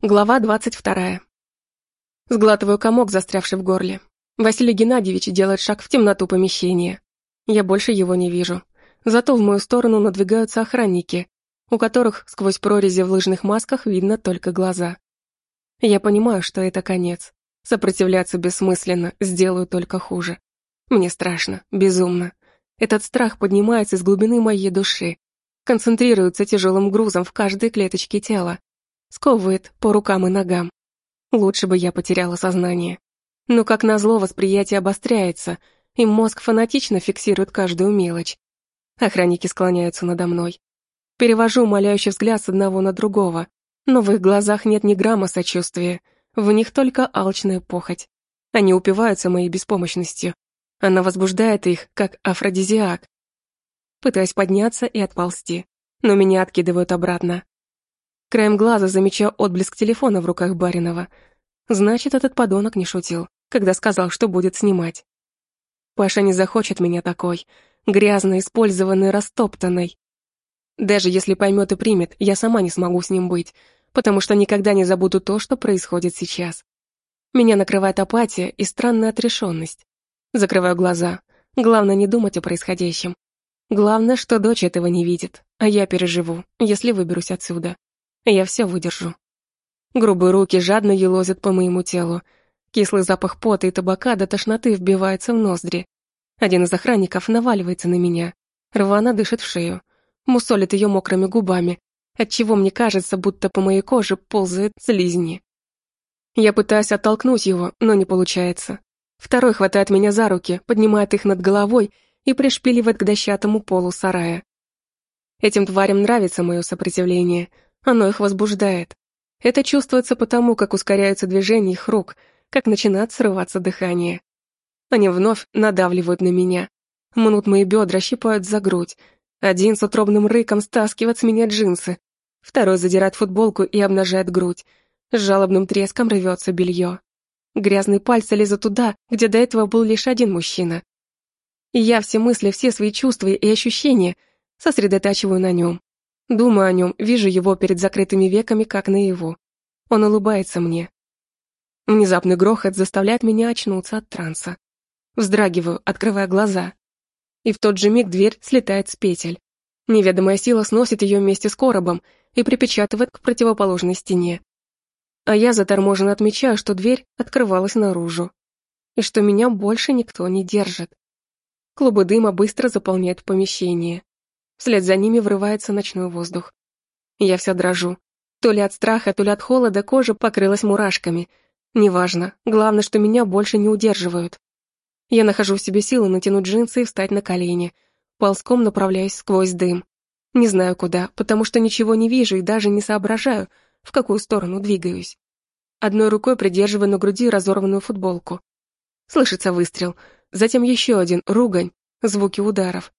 Глава двадцать вторая. Сглатываю комок, застрявший в горле. Василий Геннадьевич делает шаг в темноту помещения. Я больше его не вижу. Зато в мою сторону надвигаются охранники, у которых сквозь прорези в лыжных масках видно только глаза. Я понимаю, что это конец. Сопротивляться бессмысленно, сделаю только хуже. Мне страшно, безумно. Этот страх поднимается из глубины моей души, концентрируется тяжелым грузом в каждой клеточке тела, сковывает по рукам и ногам. Лучше бы я потеряла сознание. Но, как назло, восприятие обостряется, и мозг фанатично фиксирует каждую мелочь. Охранники склоняются надо мной. Перевожу умоляющий взгляд с одного на другого, но в их глазах нет ни грамма сочувствия, в них только алчная похоть. Они упиваются моей беспомощностью. Она возбуждает их, как афродизиак. Пытаюсь подняться и отползти, но меня откидывают обратно. Краем глаза замечаю отблеск телефона в руках Баринова. Значит, этот подонок не шутил, когда сказал, что будет снимать. Паша не захочет меня такой, грязной, использованной, растоптанной. Даже если поймет и примет, я сама не смогу с ним быть, потому что никогда не забуду то, что происходит сейчас. Меня накрывает апатия и странная отрешенность. Закрываю глаза. Главное не думать о происходящем. Главное, что дочь этого не видит, а я переживу, если выберусь отсюда. Я все выдержу. Грубые руки жадно елозят по моему телу. Кислый запах пота и табака до тошноты вбивается в ноздри. Один из охранников наваливается на меня. Рвано дышит в шею. Мусолит ее мокрыми губами, отчего мне кажется, будто по моей коже ползает слизни. Я пытаюсь оттолкнуть его, но не получается. Второй хватает меня за руки, поднимает их над головой и пришпиливает к дощатому полу сарая. Этим тварям нравится мое сопротивление — оно их возбуждает. Это чувствуется потому, как ускоряются движения их рук, как начинает срываться дыхание. Они вновь надавливают на меня. Мнут мои бедра, щипают за грудь. Один с утробным рыком стаскивает с меня джинсы. Второй задирает футболку и обнажает грудь. С жалобным треском рвется белье. Грязные пальцы лезут туда, где до этого был лишь один мужчина. И я все мысли, все свои чувства и ощущения сосредотачиваю на нем. Думаю о нем, вижу его перед закрытыми веками, как наяву. Он улыбается мне. Внезапный грохот заставляет меня очнуться от транса. Вздрагиваю, открывая глаза. И в тот же миг дверь слетает с петель. Неведомая сила сносит ее вместе с коробом и припечатывает к противоположной стене. А я заторможенно отмечаю, что дверь открывалась наружу. И что меня больше никто не держит. Клубы дыма быстро заполняют помещение. Вслед за ними врывается ночной воздух. Я вся дрожу. То ли от страха, то ли от холода кожа покрылась мурашками. Неважно, главное, что меня больше не удерживают. Я нахожу в себе силы натянуть джинсы и встать на колени. Ползком направляюсь сквозь дым. Не знаю куда, потому что ничего не вижу и даже не соображаю, в какую сторону двигаюсь. Одной рукой придерживаю на груди разорванную футболку. Слышится выстрел, затем еще один, ругань, звуки ударов.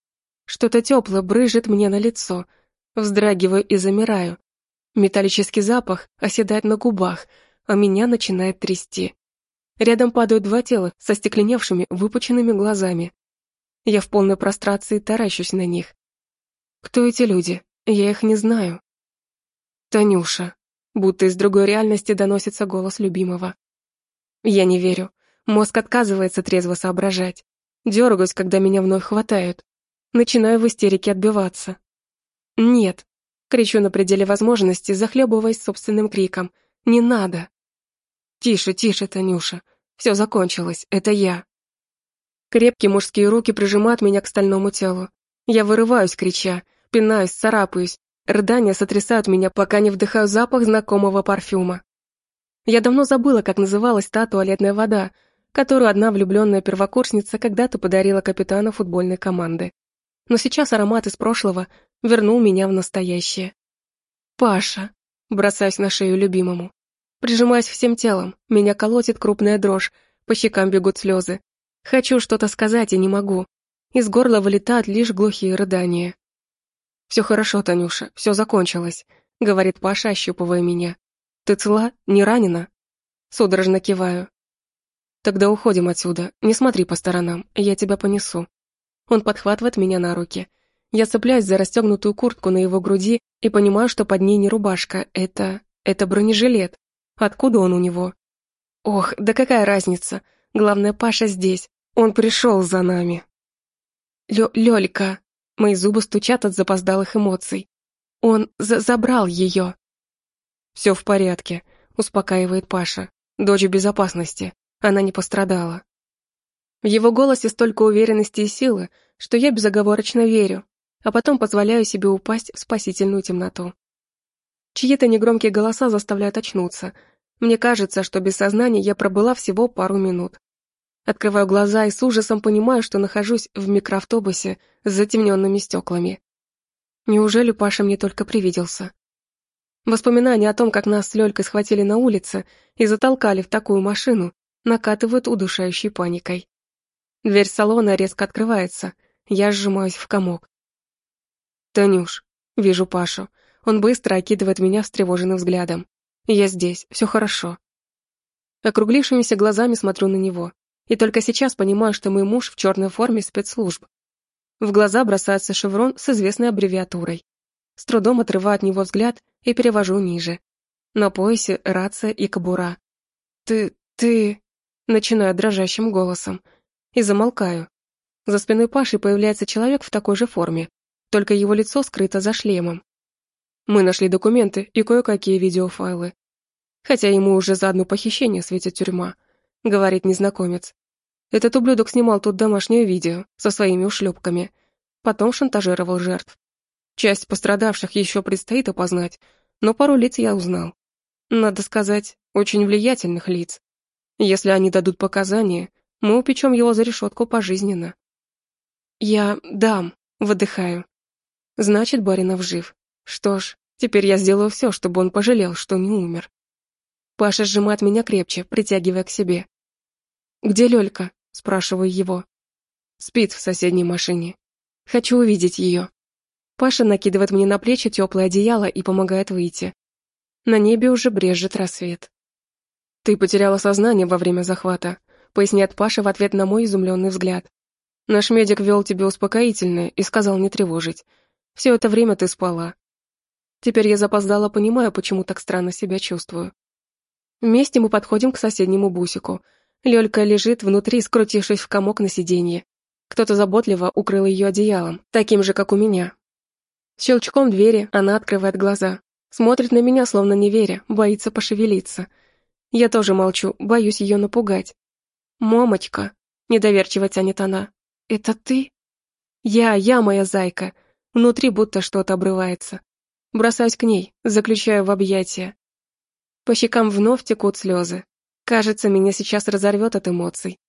Что-то теплое брыжет мне на лицо. Вздрагиваю и замираю. Металлический запах оседает на губах, а меня начинает трясти. Рядом падают два тела со стекленевшими, выпученными глазами. Я в полной прострации таращусь на них. Кто эти люди? Я их не знаю. Танюша. Будто из другой реальности доносится голос любимого. Я не верю. Мозг отказывается трезво соображать. Дергаюсь, когда меня вновь хватают. Начинаю в истерике отбиваться. «Нет!» — кричу на пределе возможности, захлебываясь собственным криком. «Не надо!» «Тише, тише, Танюша! Все закончилось, это я!» Крепкие мужские руки прижимают меня к стальному телу. Я вырываюсь, крича, пинаюсь, царапаюсь. Рыдания сотрясают меня, пока не вдыхаю запах знакомого парфюма. Я давно забыла, как называлась та туалетная вода, которую одна влюбленная первокурсница когда-то подарила капитану футбольной команды но сейчас аромат из прошлого вернул меня в настоящее. «Паша!» — бросаюсь на шею любимому. Прижимаюсь всем телом, меня колотит крупная дрожь, по щекам бегут слезы. Хочу что-то сказать и не могу. Из горла вылетают лишь глухие рыдания. «Все хорошо, Танюша, все закончилось», — говорит Паша, ощупывая меня. «Ты цела? Не ранена?» Судорожно киваю. «Тогда уходим отсюда, не смотри по сторонам, я тебя понесу». Он подхватывает меня на руки. Я цепляюсь за расстегнутую куртку на его груди и понимаю, что под ней не рубашка, это... это бронежилет. Откуда он у него? Ох, да какая разница? Главное, Паша здесь. Он пришел за нами. Лё Лёлька. Мои зубы стучат от запоздалых эмоций. Он за забрал ее. Все в порядке, успокаивает Паша. Дочь в безопасности. Она не пострадала. В его голосе столько уверенности и силы, что я безоговорочно верю, а потом позволяю себе упасть в спасительную темноту. Чьи-то негромкие голоса заставляют очнуться. Мне кажется, что без сознания я пробыла всего пару минут. Открываю глаза и с ужасом понимаю, что нахожусь в микроавтобусе с затемненными стеклами. Неужели Паша мне только привиделся? Воспоминания о том, как нас с Лёлькой схватили на улице и затолкали в такую машину, накатывают удушающей паникой. Дверь салона резко открывается, я сжимаюсь в комок. «Танюш», — вижу Пашу, он быстро окидывает меня встревоженным взглядом. «Я здесь, все хорошо». Округлившимися глазами смотрю на него, и только сейчас понимаю, что мой муж в черной форме спецслужб. В глаза бросается шеврон с известной аббревиатурой. С трудом отрываю от него взгляд и перевожу ниже. На поясе рация и кобура. «Ты... ты...» Начинаю дрожащим голосом. И замолкаю. За спиной Паши появляется человек в такой же форме, только его лицо скрыто за шлемом. Мы нашли документы и кое-какие видеофайлы. Хотя ему уже за одно похищение светит тюрьма, говорит незнакомец. Этот ублюдок снимал тут домашнее видео со своими ушлепками. Потом шантажировал жертв. Часть пострадавших еще предстоит опознать, но пару лиц я узнал. Надо сказать, очень влиятельных лиц. Если они дадут показания, мы упечем его за решетку пожизненно. Я дам, выдыхаю. Значит, Баринов жив. Что ж, теперь я сделаю все, чтобы он пожалел, что не умер. Паша сжимает меня крепче, притягивая к себе. «Где Лёлька?» – спрашиваю его. Спит в соседней машине. Хочу увидеть ее. Паша накидывает мне на плечи теплое одеяло и помогает выйти. На небе уже брежет рассвет. «Ты потеряла сознание во время захвата», — поясняет Паша в ответ на мой изумленный взгляд. «Наш медик вел тебе успокоительное и сказал не тревожить. Все это время ты спала. Теперь я запоздала, понимаю, почему так странно себя чувствую. Вместе мы подходим к соседнему бусику. Лёлька лежит внутри, скрутившись в комок на сиденье. Кто-то заботливо укрыл ее одеялом, таким же, как у меня. Щелчком двери она открывает глаза. Смотрит на меня, словно не веря, боится пошевелиться. Я тоже молчу, боюсь ее напугать. «Мамочка», — недоверчиво тянет она, — «это ты?» «Я, я, моя зайка». Внутри будто что-то обрывается. Бросаюсь к ней, заключаю в объятия. По щекам вновь текут слезы. Кажется, меня сейчас разорвет от эмоций.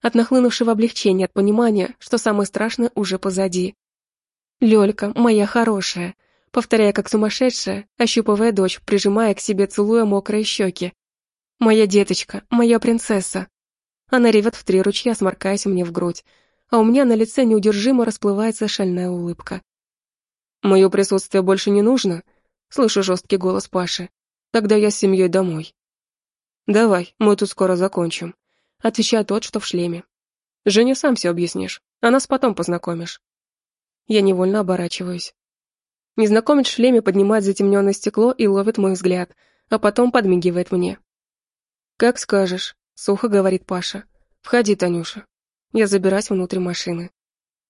От нахлынувшего облегчения, от понимания, что самое страшное уже позади. «Лёлька, моя хорошая», повторяя как сумасшедшая, ощупывая дочь, прижимая к себе, целуя мокрые щеки. «Моя деточка, моя принцесса». Она ревет в три ручья, сморкаясь мне в грудь, а у меня на лице неудержимо расплывается шальная улыбка. «Мое присутствие больше не нужно?» Слышу жесткий голос Паши. «Тогда я с семьей домой». «Давай, мы тут скоро закончим», — отвечает тот, что в шлеме. «Жене сам все объяснишь, а нас потом познакомишь». Я невольно оборачиваюсь. Незнакомец в шлеме поднимает затемненное стекло и ловит мой взгляд, а потом подмигивает мне. «Как скажешь», — сухо говорит Паша. «Входи, Танюша». Я забираюсь внутрь машины.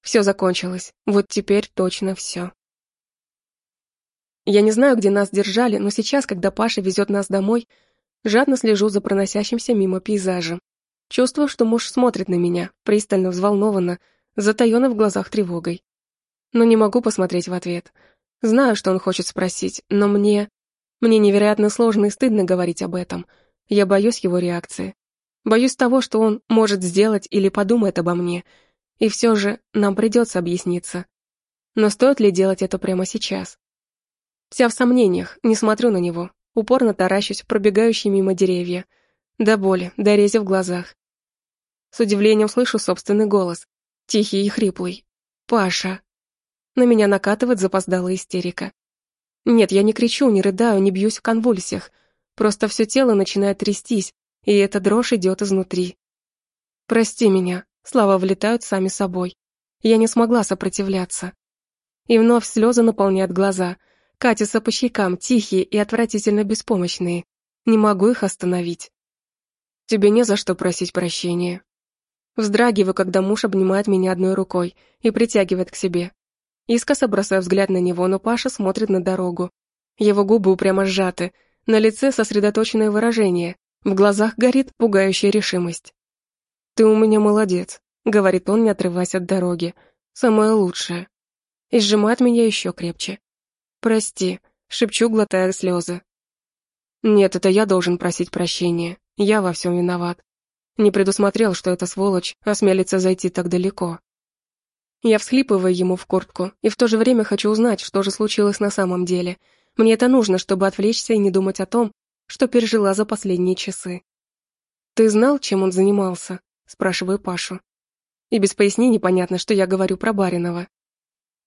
Все закончилось. Вот теперь точно все. Я не знаю, где нас держали, но сейчас, когда Паша везет нас домой, жадно слежу за проносящимся мимо пейзажем. Чувствую, что муж смотрит на меня, пристально, взволнованно, затаённо в глазах тревогой. Но не могу посмотреть в ответ. Знаю, что он хочет спросить, но мне... Мне невероятно сложно и стыдно говорить об этом. Я боюсь его реакции. Боюсь того, что он может сделать или подумает обо мне. И все же нам придется объясниться. Но стоит ли делать это прямо сейчас? Вся в сомнениях, не смотрю на него, упорно таращусь пробегающие мимо деревья. До боли, до рези в глазах. С удивлением слышу собственный голос, тихий и хриплый. «Паша!» На меня накатывает запоздалая истерика. Нет, я не кричу, не рыдаю, не бьюсь в конвульсиях. Просто все тело начинает трястись, и эта дрожь идет изнутри. «Прости меня», слова влетают сами собой. Я не смогла сопротивляться. И вновь слезы наполняют глаза — катятся по щекам, тихие и отвратительно беспомощные. Не могу их остановить. Тебе не за что просить прощения. Вздрагиваю, когда муж обнимает меня одной рукой и притягивает к себе. Искоса бросаю взгляд на него, но Паша смотрит на дорогу. Его губы упрямо сжаты, на лице сосредоточенное выражение, в глазах горит пугающая решимость. «Ты у меня молодец», — говорит он, не отрываясь от дороги. «Самое лучшее». И сжимает меня еще крепче. «Прости», — шепчу, глотая слезы. «Нет, это я должен просить прощения. Я во всем виноват. Не предусмотрел, что эта сволочь осмелится зайти так далеко. Я всхлипываю ему в куртку и в то же время хочу узнать, что же случилось на самом деле. Мне это нужно, чтобы отвлечься и не думать о том, что пережила за последние часы. «Ты знал, чем он занимался?» – спрашиваю Пашу. И без пояснений понятно, что я говорю про Баринова.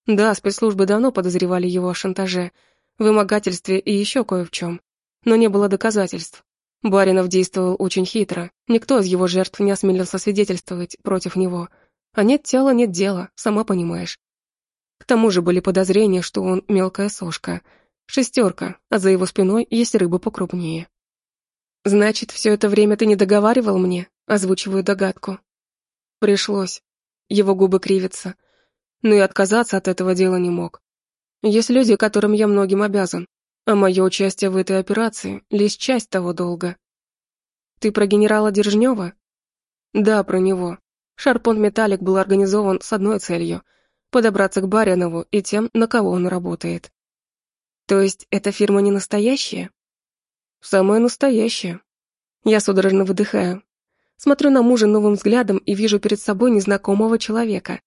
Да, спецслужбы давно подозревали его о шантаже, вымогательстве и еще кое в чем. Но не было доказательств. Баринов действовал очень хитро. Никто из его жертв не осмелился свидетельствовать против него. А нет тела, нет дела, сама понимаешь. К тому же были подозрения, что он мелкая сошка. Шестерка, а за его спиной есть рыба покрупнее. «Значит, все это время ты не договаривал мне?» Озвучиваю догадку. Пришлось. Его губы кривятся. Но и отказаться от этого дела не мог. Есть люди, которым я многим обязан. А мое участие в этой операции — лишь часть того долга. Ты про генерала Держнева? Да, про него. Шарпон Металлик был организован с одной целью — подобраться к Баринову и тем, на кого он работает. То есть эта фирма не настоящая? Самая настоящая. Я судорожно выдыхаю. Смотрю на мужа новым взглядом и вижу перед собой незнакомого человека.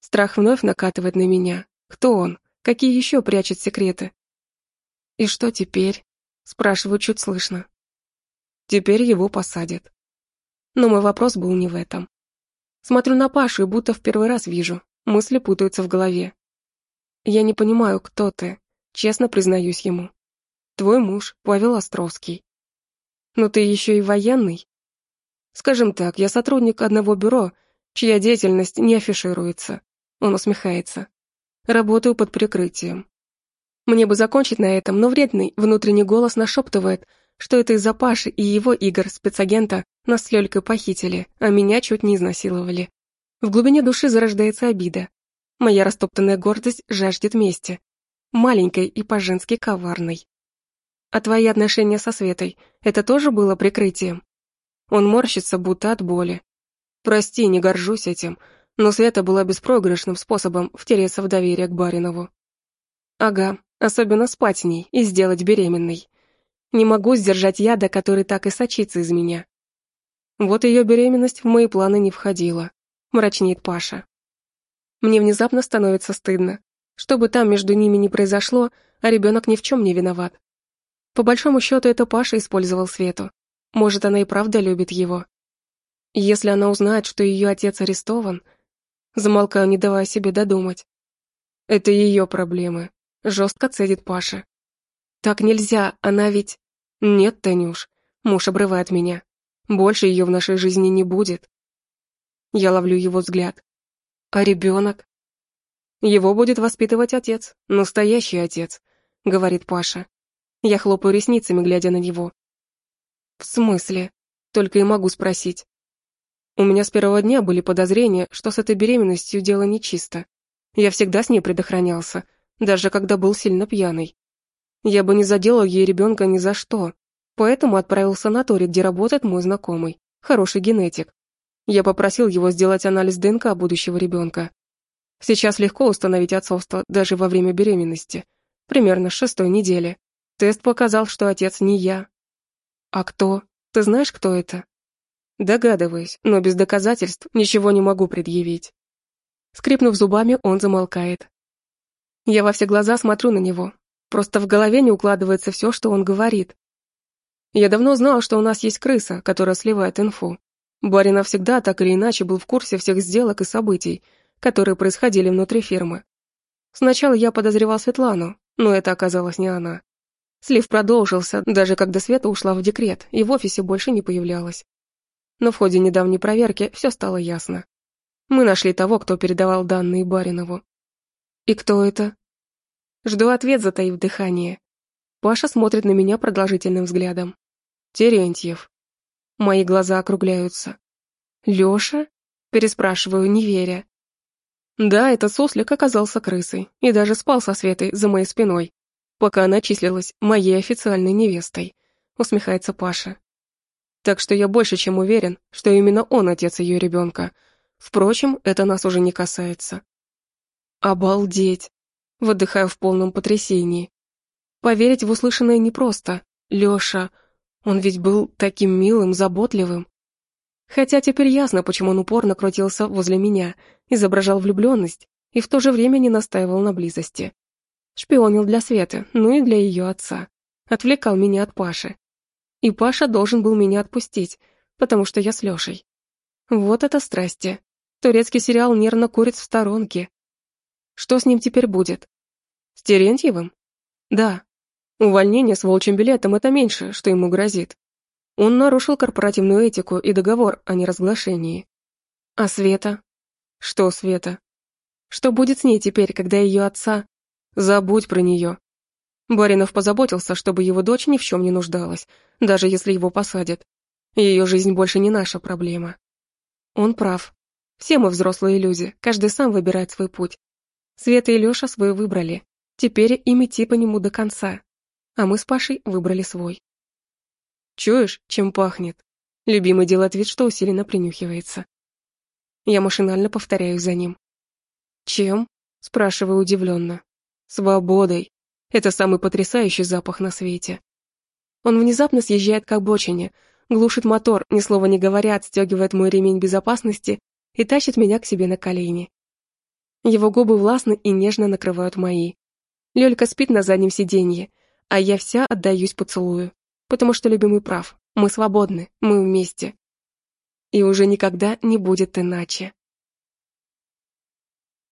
Страх вновь накатывает на меня. Кто он? Какие еще прячет секреты? «И что теперь?» — спрашиваю чуть слышно. «Теперь его посадят». Но мой вопрос был не в этом. Смотрю на Пашу и будто в первый раз вижу. Мысли путаются в голове. Я не понимаю, кто ты. Честно признаюсь ему. Твой муж, Павел Островский. Но ты еще и военный. Скажем так, я сотрудник одного бюро, чья деятельность не афишируется. Он усмехается. Работаю под прикрытием. Мне бы закончить на этом, но вредный внутренний голос нашептывает, что это из-за Паши и его игр спецагента нас с Лёлькой похитили, а меня чуть не изнасиловали. В глубине души зарождается обида. Моя растоптанная гордость жаждет мести. Маленькой и по-женски коварной. А твои отношения со Светой, это тоже было прикрытием? Он морщится, будто от боли. Прости, не горжусь этим, но Света была беспроигрышным способом втереться в доверие к Баринову. Ага, Особенно спать с ней и сделать беременной. Не могу сдержать яда, который так и сочится из меня. Вот ее беременность в мои планы не входила. Мрачнеет Паша. Мне внезапно становится стыдно. Что бы там между ними ни произошло, а ребенок ни в чем не виноват. По большому счету, это Паша использовал Свету. Может, она и правда любит его. Если она узнает, что ее отец арестован... Замолкаю, не давая себе додумать. Это ее проблемы. Жестко цедит Паша. Так нельзя, она ведь... Нет, Танюш. Муж обрывает меня. Больше ее в нашей жизни не будет. Я ловлю его взгляд. А ребенок? Его будет воспитывать отец, настоящий отец, говорит Паша. Я хлопаю ресницами, глядя на него. В смысле? Только и могу спросить. У меня с первого дня были подозрения, что с этой беременностью дело нечисто. Я всегда с ней предохранялся, даже когда был сильно пьяный. Я бы не заделал ей ребенка ни за что, поэтому отправил в санаторий, где работает мой знакомый, хороший генетик. Я попросил его сделать анализ ДНК будущего ребенка. Сейчас легко установить отцовство даже во время беременности, примерно с шестой недели. Тест показал, что отец не я. А кто? Ты знаешь, кто это? Догадываюсь, но без доказательств ничего не могу предъявить. Скрипнув зубами, он замолкает. Я во все глаза смотрю на него. Просто в голове не укладывается все, что он говорит. Я давно знал, что у нас есть крыса, которая сливает инфу. Баринов всегда так или иначе был в курсе всех сделок и событий, которые происходили внутри фирмы. Сначала я подозревал Светлану, но это оказалось не она. Слив продолжился, даже когда Света ушла в декрет и в офисе больше не появлялась. Но в ходе недавней проверки все стало ясно. Мы нашли того, кто передавал данные Баринову. «И кто это?» Жду ответ, затаив дыхание. Паша смотрит на меня продолжительным взглядом. Терентьев. Мои глаза округляются. Лёша? Переспрашиваю, не веря. Да, этот сослик оказался крысой и даже спал со Светой за моей спиной, пока она числилась моей официальной невестой, усмехается Паша. Так что я больше чем уверен, что именно он отец ее ребенка. Впрочем, это нас уже не касается. Обалдеть! Выдыхаю в полном потрясении. Поверить в услышанное непросто. Лёша, он ведь был таким милым, заботливым. Хотя теперь ясно, почему он упорно крутился возле меня, изображал влюбленность и в то же время не настаивал на близости. Шпионил для Светы, ну и для ее отца. Отвлекал меня от Паши. И Паша должен был меня отпустить, потому что я с Лешей. Вот это страсти. Турецкий сериал нервно курит в сторонке. Что с ним теперь будет? С Терентьевым? Да. Увольнение с волчьим билетом — это меньше, что ему грозит. Он нарушил корпоративную этику и договор о неразглашении. А Света? Что Света? Что будет с ней теперь, когда ее отца... Забудь про нее. Баринов позаботился, чтобы его дочь ни в чем не нуждалась, даже если его посадят. Ее жизнь больше не наша проблема. Он прав. Все мы взрослые люди, каждый сам выбирает свой путь. Света и Леша свой выбрали. Теперь им идти по нему до конца. А мы с Пашей выбрали свой. Чуешь, чем пахнет? Любимый делает вид, что усиленно принюхивается. Я машинально повторяю за ним. Чем? Спрашиваю удивленно. Свободой. Это самый потрясающий запах на свете. Он внезапно съезжает к обочине, глушит мотор, ни слова не говоря, отстегивает мой ремень безопасности и тащит меня к себе на колени. Его губы властно и нежно накрывают мои. Лёлька спит на заднем сиденье, а я вся отдаюсь поцелую потому что любимый прав. Мы свободны, мы вместе. И уже никогда не будет иначе.